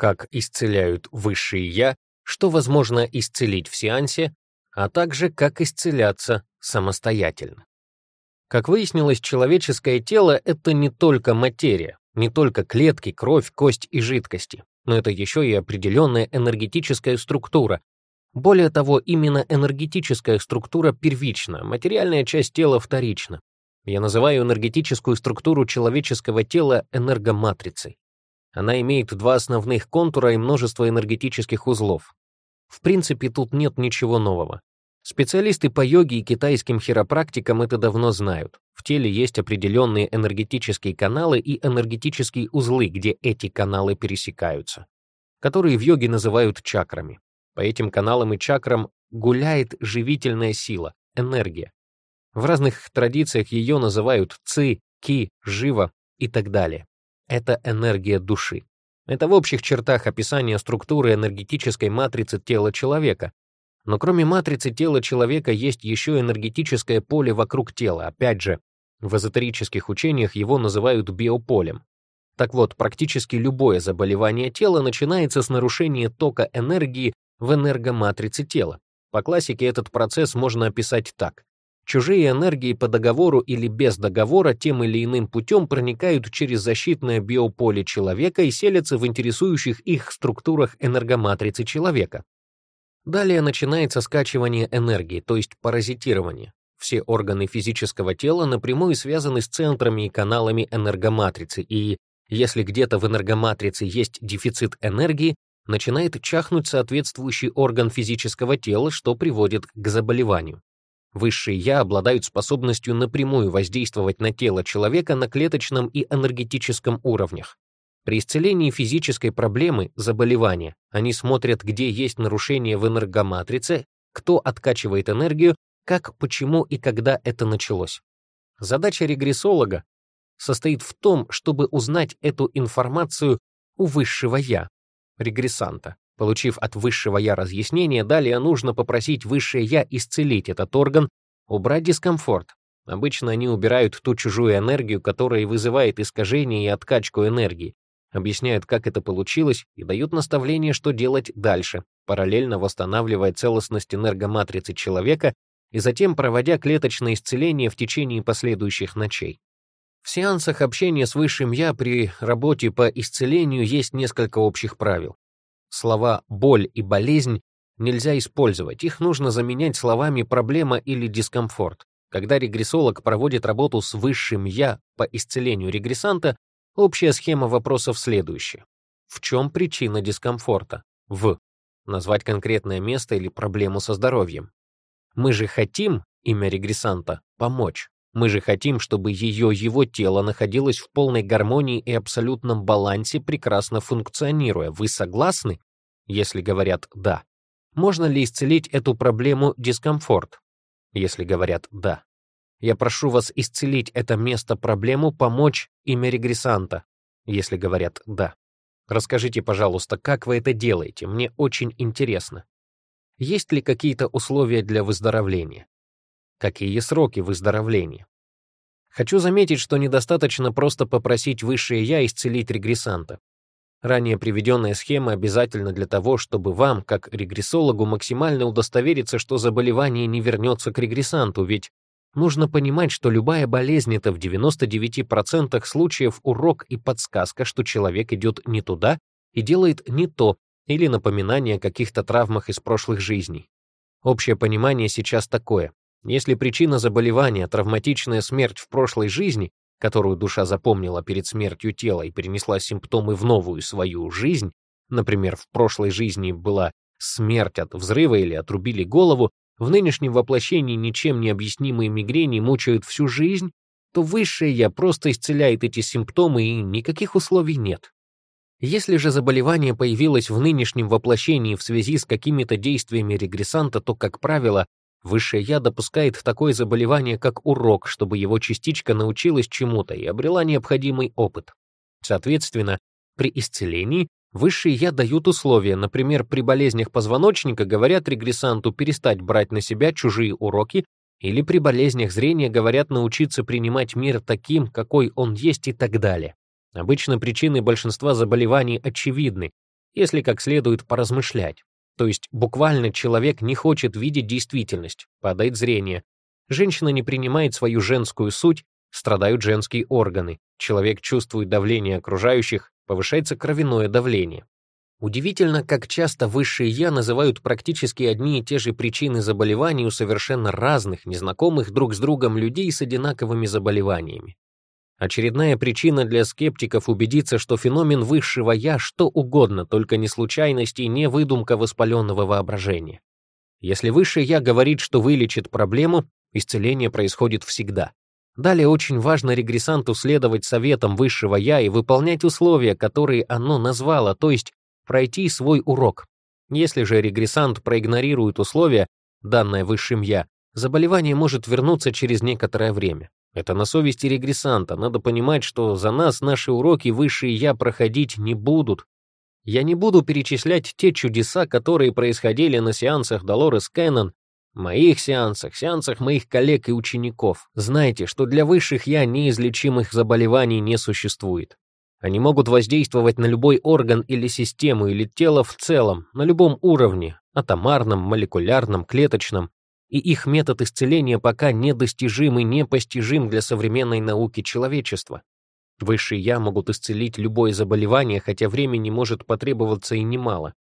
как исцеляют высшие «я», что возможно исцелить в сеансе, а также как исцеляться самостоятельно. Как выяснилось, человеческое тело — это не только материя, не только клетки, кровь, кость и жидкости, но это еще и определенная энергетическая структура. Более того, именно энергетическая структура первична, материальная часть тела вторична. Я называю энергетическую структуру человеческого тела энергоматрицей. Она имеет два основных контура и множество энергетических узлов. В принципе, тут нет ничего нового. Специалисты по йоге и китайским хиропрактикам это давно знают. В теле есть определенные энергетические каналы и энергетические узлы, где эти каналы пересекаются, которые в йоге называют чакрами. По этим каналам и чакрам гуляет живительная сила, энергия. В разных традициях ее называют ци, ки, жива и так далее это энергия души. Это в общих чертах описание структуры энергетической матрицы тела человека. Но кроме матрицы тела человека есть еще энергетическое поле вокруг тела. Опять же, в эзотерических учениях его называют биополем. Так вот, практически любое заболевание тела начинается с нарушения тока энергии в энергоматрице тела. По классике этот процесс можно описать так. Чужие энергии по договору или без договора тем или иным путем проникают через защитное биополе человека и селятся в интересующих их структурах энергоматрицы человека. Далее начинается скачивание энергии, то есть паразитирование. Все органы физического тела напрямую связаны с центрами и каналами энергоматрицы, и если где-то в энергоматрице есть дефицит энергии, начинает чахнуть соответствующий орган физического тела, что приводит к заболеванию. Высшие «я» обладают способностью напрямую воздействовать на тело человека на клеточном и энергетическом уровнях. При исцелении физической проблемы, заболевания, они смотрят, где есть нарушение в энергоматрице, кто откачивает энергию, как, почему и когда это началось. Задача регрессолога состоит в том, чтобы узнать эту информацию у высшего «я», регрессанта. Получив от высшего я разъяснение, далее нужно попросить высшее я исцелить этот орган, убрать дискомфорт. Обычно они убирают ту чужую энергию, которая вызывает искажение и откачку энергии, объясняют, как это получилось, и дают наставление, что делать дальше, параллельно восстанавливая целостность энергоматрицы человека и затем проводя клеточное исцеление в течение последующих ночей. В сеансах общения с Высшим Я при работе по исцелению есть несколько общих правил слова «боль» и «болезнь» нельзя использовать, их нужно заменять словами «проблема» или «дискомфорт». Когда регрессолог проводит работу с высшим «я» по исцелению регрессанта, общая схема вопросов следующая. В чем причина дискомфорта? В. Назвать конкретное место или проблему со здоровьем. Мы же хотим, имя регрессанта, помочь. Мы же хотим, чтобы ее его тело находилось в полной гармонии и абсолютном балансе, прекрасно функционируя. Вы согласны? Если говорят «да». Можно ли исцелить эту проблему дискомфорт? Если говорят «да». Я прошу вас исцелить это место проблему, помочь имя регрессанта. Если говорят «да». Расскажите, пожалуйста, как вы это делаете? Мне очень интересно. Есть ли какие-то условия для выздоровления? какие сроки выздоровления. Хочу заметить, что недостаточно просто попросить высшее «я» исцелить регрессанта. Ранее приведенная схема обязательна для того, чтобы вам, как регрессологу, максимально удостовериться, что заболевание не вернется к регрессанту, ведь нужно понимать, что любая болезнь — это в 99% случаев урок и подсказка, что человек идет не туда и делает не то, или напоминание о каких-то травмах из прошлых жизней. Общее понимание сейчас такое. Если причина заболевания — травматичная смерть в прошлой жизни, которую душа запомнила перед смертью тела и перенесла симптомы в новую свою жизнь, например, в прошлой жизни была смерть от взрыва или отрубили голову, в нынешнем воплощении ничем не объяснимые мигрени мучают всю жизнь, то высшее «я» просто исцеляет эти симптомы и никаких условий нет. Если же заболевание появилось в нынешнем воплощении в связи с какими-то действиями регрессанта, то, как правило, Высшее «Я» допускает в такое заболевание, как урок, чтобы его частичка научилась чему-то и обрела необходимый опыт. Соответственно, при исцелении Высшие «Я» дают условия, например, при болезнях позвоночника говорят регрессанту перестать брать на себя чужие уроки, или при болезнях зрения говорят научиться принимать мир таким, какой он есть и так далее. Обычно причины большинства заболеваний очевидны, если как следует поразмышлять. То есть буквально человек не хочет видеть действительность, падает зрение. Женщина не принимает свою женскую суть, страдают женские органы. Человек чувствует давление окружающих, повышается кровяное давление. Удивительно, как часто высшие «я» называют практически одни и те же причины заболеваний у совершенно разных, незнакомых друг с другом людей с одинаковыми заболеваниями. Очередная причина для скептиков убедиться, что феномен высшего «я» что угодно, только не случайность и не выдумка воспаленного воображения. Если высшее «я» говорит, что вылечит проблему, исцеление происходит всегда. Далее очень важно регрессанту следовать советам высшего «я» и выполнять условия, которые оно назвало, то есть пройти свой урок. Если же регрессант проигнорирует условия, данное высшим «я», заболевание может вернуться через некоторое время. Это на совести регрессанта. Надо понимать, что за нас наши уроки высшие я проходить не будут. Я не буду перечислять те чудеса, которые происходили на сеансах Долорес Кеннон, моих сеансах, сеансах моих коллег и учеников. Знайте, что для высших я неизлечимых заболеваний не существует. Они могут воздействовать на любой орган или систему или тело в целом, на любом уровне, атомарном, молекулярном, клеточном и их метод исцеления пока недостижим и непостижим для современной науки человечества. Высшие «я» могут исцелить любое заболевание, хотя времени может потребоваться и немало.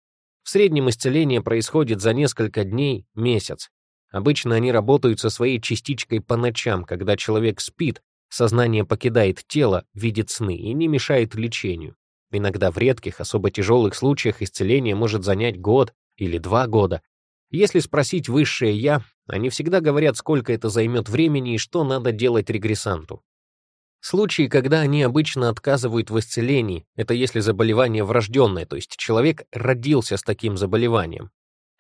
В среднем исцеление происходит за несколько дней, месяц. Обычно они работают со своей частичкой по ночам, когда человек спит, сознание покидает тело, видит сны и не мешает лечению. Иногда в редких, особо тяжелых случаях исцеление может занять год или два года, если спросить высшее «я», они всегда говорят, сколько это займет времени и что надо делать регрессанту. Случаи, когда они обычно отказывают в исцелении, это если заболевание врожденное, то есть человек родился с таким заболеванием.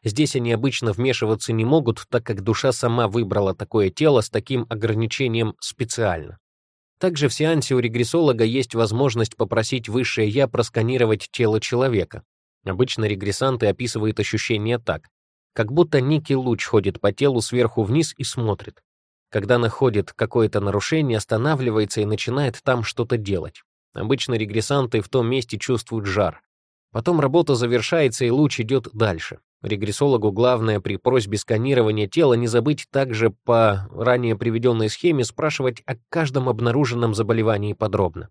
Здесь они обычно вмешиваться не могут, так как душа сама выбрала такое тело с таким ограничением специально. Также в сеансе у регрессолога есть возможность попросить высшее «я» просканировать тело человека. Обычно регрессанты описывают ощущения так как будто некий луч ходит по телу сверху вниз и смотрит. Когда находит какое-то нарушение, останавливается и начинает там что-то делать. Обычно регрессанты в том месте чувствуют жар. Потом работа завершается и луч идет дальше. Регрессологу главное при просьбе сканирования тела не забыть также по ранее приведенной схеме спрашивать о каждом обнаруженном заболевании подробно.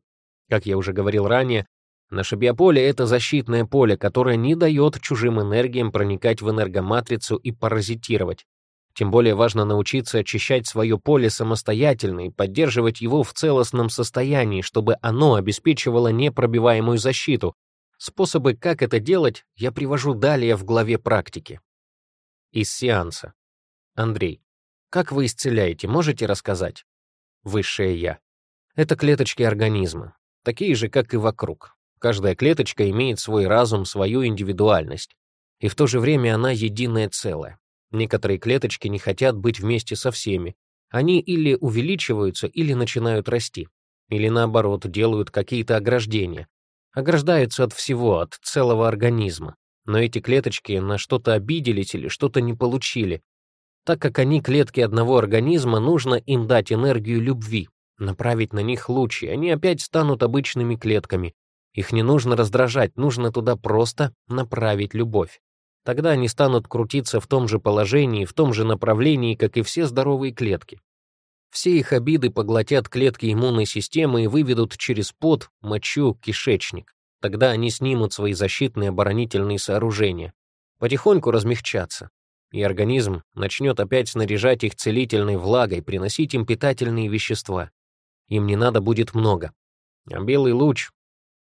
Как я уже говорил ранее, Наше биополе — это защитное поле, которое не дает чужим энергиям проникать в энергоматрицу и паразитировать. Тем более важно научиться очищать свое поле самостоятельно и поддерживать его в целостном состоянии, чтобы оно обеспечивало непробиваемую защиту. Способы, как это делать, я привожу далее в главе практики. Из сеанса. Андрей. Как вы исцеляете, можете рассказать? Высшее Я. Это клеточки организма, такие же, как и вокруг. Каждая клеточка имеет свой разум, свою индивидуальность. И в то же время она единое целое. Некоторые клеточки не хотят быть вместе со всеми. Они или увеличиваются, или начинают расти. Или наоборот, делают какие-то ограждения. Ограждаются от всего, от целого организма. Но эти клеточки на что-то обиделись или что-то не получили. Так как они клетки одного организма, нужно им дать энергию любви, направить на них лучи, они опять станут обычными клетками, их не нужно раздражать, нужно туда просто направить любовь. Тогда они станут крутиться в том же положении, в том же направлении, как и все здоровые клетки. Все их обиды поглотят клетки иммунной системы и выведут через пот, мочу, кишечник. Тогда они снимут свои защитные оборонительные сооружения, потихоньку размягчатся, и организм начнет опять снаряжать их целительной влагой, приносить им питательные вещества. Им не надо будет много. А белый луч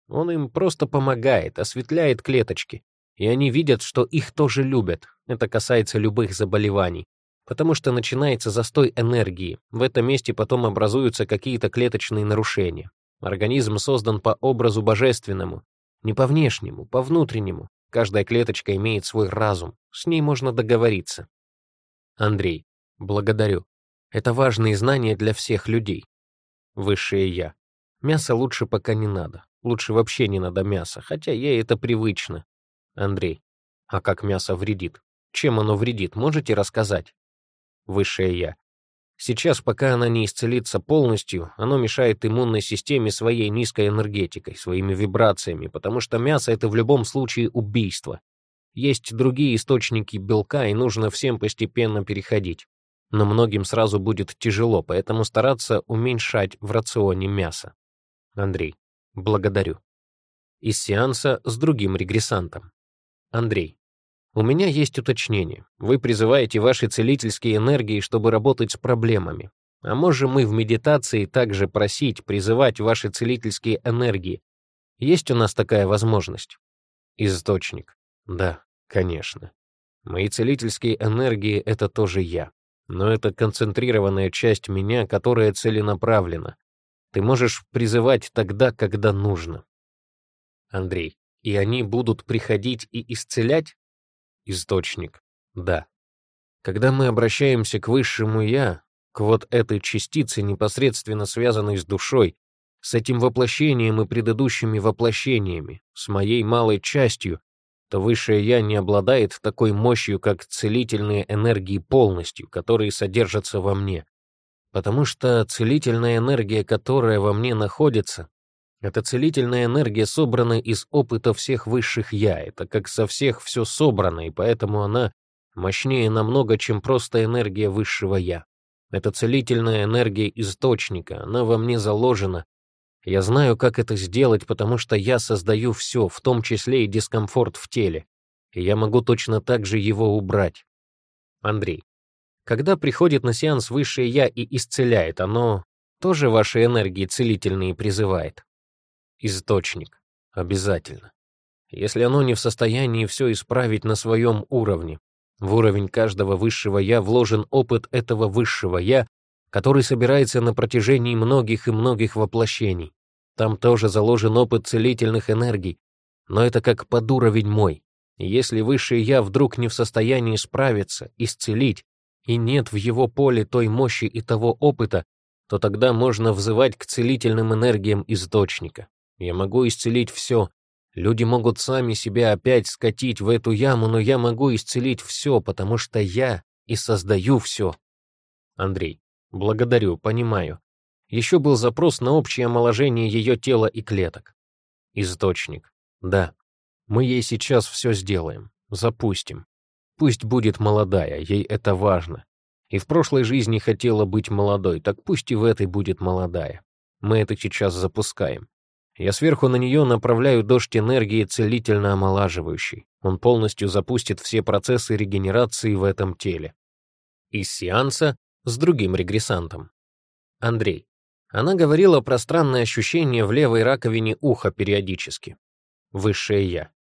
он им просто помогает, осветляет клеточки. И они видят, что их тоже любят. Это касается любых заболеваний. Потому что начинается застой энергии. В этом месте потом образуются какие-то клеточные нарушения. Организм создан по образу божественному. Не по внешнему, по внутреннему. Каждая клеточка имеет свой разум. С ней можно договориться. Андрей, благодарю. Это важные знания для всех людей. Высшее Я. Мясо лучше пока не надо. Лучше вообще не надо мяса, хотя ей это привычно. Андрей, а как мясо вредит? Чем оно вредит, можете рассказать? Высшее я. Сейчас, пока она не исцелится полностью, оно мешает иммунной системе своей низкой энергетикой, своими вибрациями, потому что мясо — это в любом случае убийство. Есть другие источники белка, и нужно всем постепенно переходить. Но многим сразу будет тяжело, поэтому стараться уменьшать в рационе мясо. Андрей. Благодарю. Из сеанса с другим регрессантом. Андрей. У меня есть уточнение. Вы призываете ваши целительские энергии, чтобы работать с проблемами. А можем мы в медитации также просить, призывать ваши целительские энергии? Есть у нас такая возможность? Источник. Да, конечно. Мои целительские энергии — это тоже я. Но это концентрированная часть меня, которая целенаправлена. Ты можешь призывать тогда, когда нужно. Андрей. И они будут приходить и исцелять? Источник. Да. Когда мы обращаемся к Высшему Я, к вот этой частице, непосредственно связанной с душой, с этим воплощением и предыдущими воплощениями, с моей малой частью, то Высшее Я не обладает такой мощью, как целительные энергии полностью, которые содержатся во мне потому что целительная энергия, которая во мне находится, это целительная энергия собранная из опыта всех высших «я», это как со всех все собрано, и поэтому она мощнее намного, чем просто энергия высшего «я». Это целительная энергия источника, она во мне заложена. Я знаю, как это сделать, потому что я создаю все, в том числе и дискомфорт в теле, и я могу точно так же его убрать. Андрей. Когда приходит на сеанс Высшее Я и исцеляет, оно тоже ваши энергии целительные призывает. Источник. Обязательно. Если оно не в состоянии все исправить на своем уровне, в уровень каждого Высшего Я вложен опыт этого Высшего Я, который собирается на протяжении многих и многих воплощений. Там тоже заложен опыт целительных энергий, но это как под уровень мой. Если Высшее Я вдруг не в состоянии справиться, исцелить, и нет в его поле той мощи и того опыта, то тогда можно взывать к целительным энергиям источника. Я могу исцелить все. Люди могут сами себя опять скатить в эту яму, но я могу исцелить все, потому что я и создаю все. Андрей, благодарю, понимаю. Еще был запрос на общее омоложение ее тела и клеток. Источник. Да. Мы ей сейчас все сделаем. Запустим. Пусть будет молодая, ей это важно. И в прошлой жизни хотела быть молодой, так пусть и в этой будет молодая. Мы это сейчас запускаем. Я сверху на нее направляю дождь энергии целительно омолаживающий. Он полностью запустит все процессы регенерации в этом теле. Из сеанса с другим регрессантом. Андрей. Она говорила про странное ощущение в левой раковине уха периодически. Высшее Я.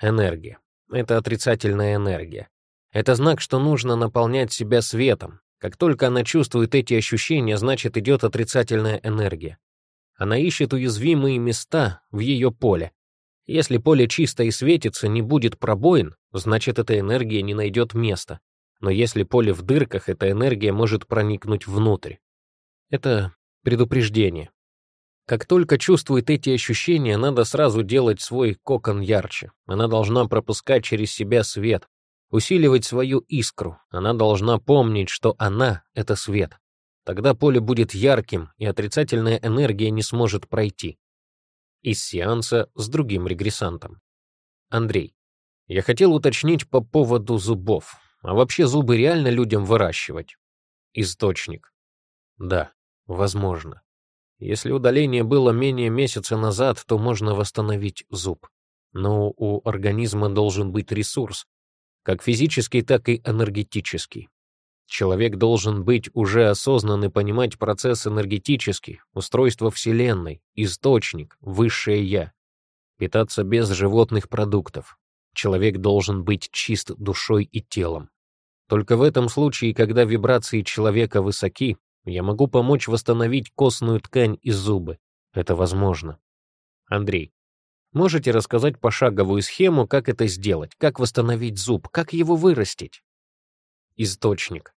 Энергия. Это отрицательная энергия. Это знак, что нужно наполнять себя светом. Как только она чувствует эти ощущения, значит, идет отрицательная энергия. Она ищет уязвимые места в ее поле. Если поле чисто и светится, не будет пробоин, значит, эта энергия не найдет места. Но если поле в дырках, эта энергия может проникнуть внутрь. Это предупреждение. Как только чувствует эти ощущения, надо сразу делать свой кокон ярче. Она должна пропускать через себя свет, усиливать свою искру. Она должна помнить, что она — это свет. Тогда поле будет ярким, и отрицательная энергия не сможет пройти. Из сеанса с другим регрессантом. Андрей. Я хотел уточнить по поводу зубов. А вообще зубы реально людям выращивать? Источник. Да, возможно. Если удаление было менее месяца назад, то можно восстановить зуб. Но у организма должен быть ресурс, как физический, так и энергетический. Человек должен быть уже осознан и понимать процесс энергетический, устройство Вселенной, источник, высшее «я». Питаться без животных продуктов. Человек должен быть чист душой и телом. Только в этом случае, когда вибрации человека высоки, я могу помочь восстановить костную ткань и зубы. Это возможно. Андрей, Можете рассказать пошаговую схему, как это сделать, как восстановить зуб, как его вырастить? Источник.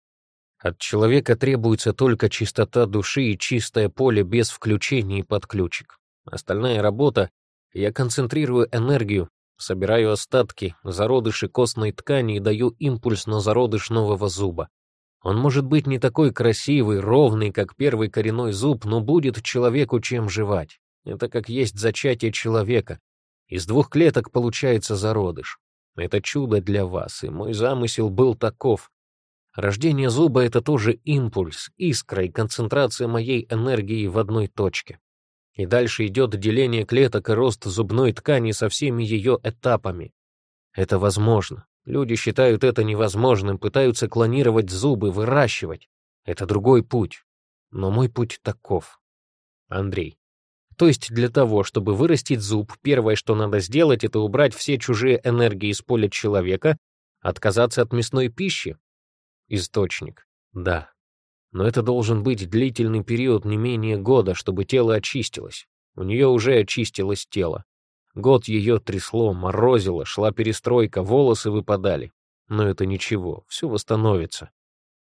От человека требуется только чистота души и чистое поле без включений и подключек. Остальная работа — я концентрирую энергию, собираю остатки, зародыши костной ткани и даю импульс на зародыш нового зуба. Он может быть не такой красивый, ровный, как первый коренной зуб, но будет человеку чем жевать. Это как есть зачатие человека. Из двух клеток получается зародыш. Это чудо для вас, и мой замысел был таков. Рождение зуба — это тоже импульс, искра и концентрация моей энергии в одной точке. И дальше идет деление клеток и рост зубной ткани со всеми ее этапами. Это возможно. Люди считают это невозможным, пытаются клонировать зубы, выращивать. Это другой путь. Но мой путь таков. Андрей. То есть для того, чтобы вырастить зуб, первое, что надо сделать, это убрать все чужие энергии из поля человека, отказаться от мясной пищи? Источник. Да. Но это должен быть длительный период не менее года, чтобы тело очистилось. У нее уже очистилось тело. Год ее трясло, морозило, шла перестройка, волосы выпадали. Но это ничего, все восстановится.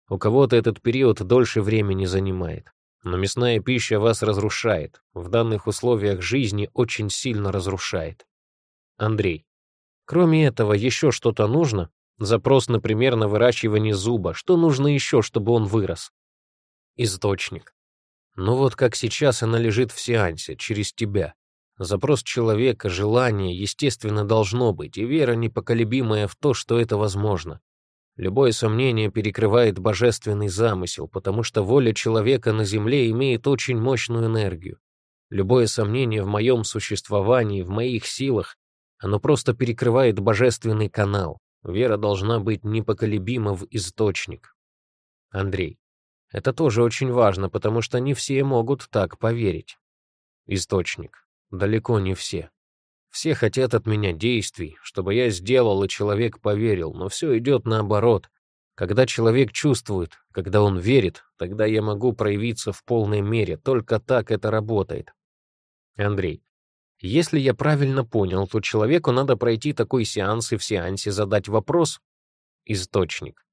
У кого-то этот период дольше времени занимает. Но мясная пища вас разрушает. В данных условиях жизни очень сильно разрушает. Андрей. Кроме этого, еще что-то нужно? Запрос, например, на выращивание зуба. Что нужно еще, чтобы он вырос? Источник. Ну вот как сейчас она лежит в сеансе, через тебя. Запрос человека, желание, естественно, должно быть, и вера непоколебимая в то, что это возможно. Любое сомнение перекрывает божественный замысел, потому что воля человека на Земле имеет очень мощную энергию. Любое сомнение в моем существовании, в моих силах, оно просто перекрывает божественный канал. Вера должна быть непоколебима в источник. Андрей. Это тоже очень важно, потому что не все могут так поверить. Источник. Далеко не все. Все хотят от меня действий, чтобы я сделал, и человек поверил, но все идет наоборот. Когда человек чувствует, когда он верит, тогда я могу проявиться в полной мере, только так это работает. Андрей, если я правильно понял, то человеку надо пройти такой сеанс и в сеансе задать вопрос «Источник».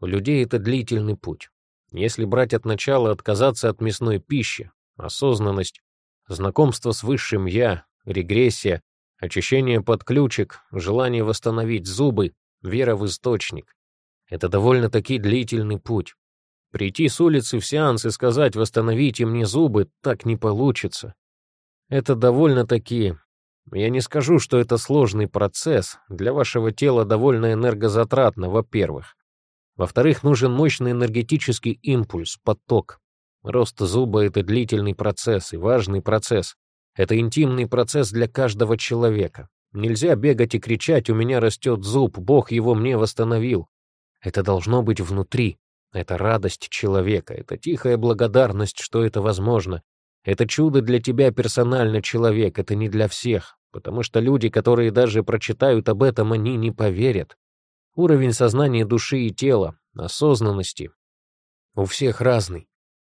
У людей это длительный путь. Если брать от начала отказаться от мясной пищи, осознанность, знакомство с высшим «я», регрессия, очищение под ключик, желание восстановить зубы, вера в источник. Это довольно-таки длительный путь. Прийти с улицы в сеанс и сказать «восстановите мне зубы» так не получится. Это довольно-таки... Я не скажу, что это сложный процесс. Для вашего тела довольно энергозатратно, во-первых. Во-вторых, нужен мощный энергетический импульс, поток. Рост зуба — это длительный процесс и важный процесс. Это интимный процесс для каждого человека. Нельзя бегать и кричать «У меня растет зуб, Бог его мне восстановил». Это должно быть внутри. Это радость человека, это тихая благодарность, что это возможно. Это чудо для тебя персонально, человек, это не для всех, потому что люди, которые даже прочитают об этом, они не поверят. Уровень сознания души и тела, осознанности у всех разный.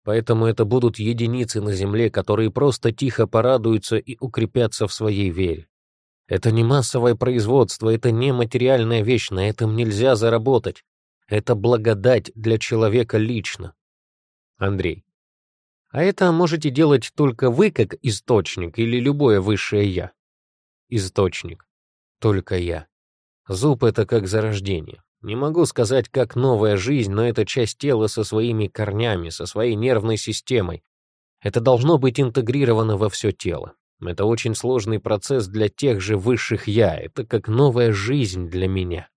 Поэтому это будут единицы на земле, которые просто тихо порадуются и укрепятся в своей вере. Это не массовое производство, это не материальная вещь, на этом нельзя заработать. Это благодать для человека лично. Андрей. А это можете делать только вы как источник или любое высшее «я». Источник. Только я. Зуб — это как зарождение. Не могу сказать, как новая жизнь, но это часть тела со своими корнями, со своей нервной системой. Это должно быть интегрировано во все тело. Это очень сложный процесс для тех же высших «я». Это как новая жизнь для меня.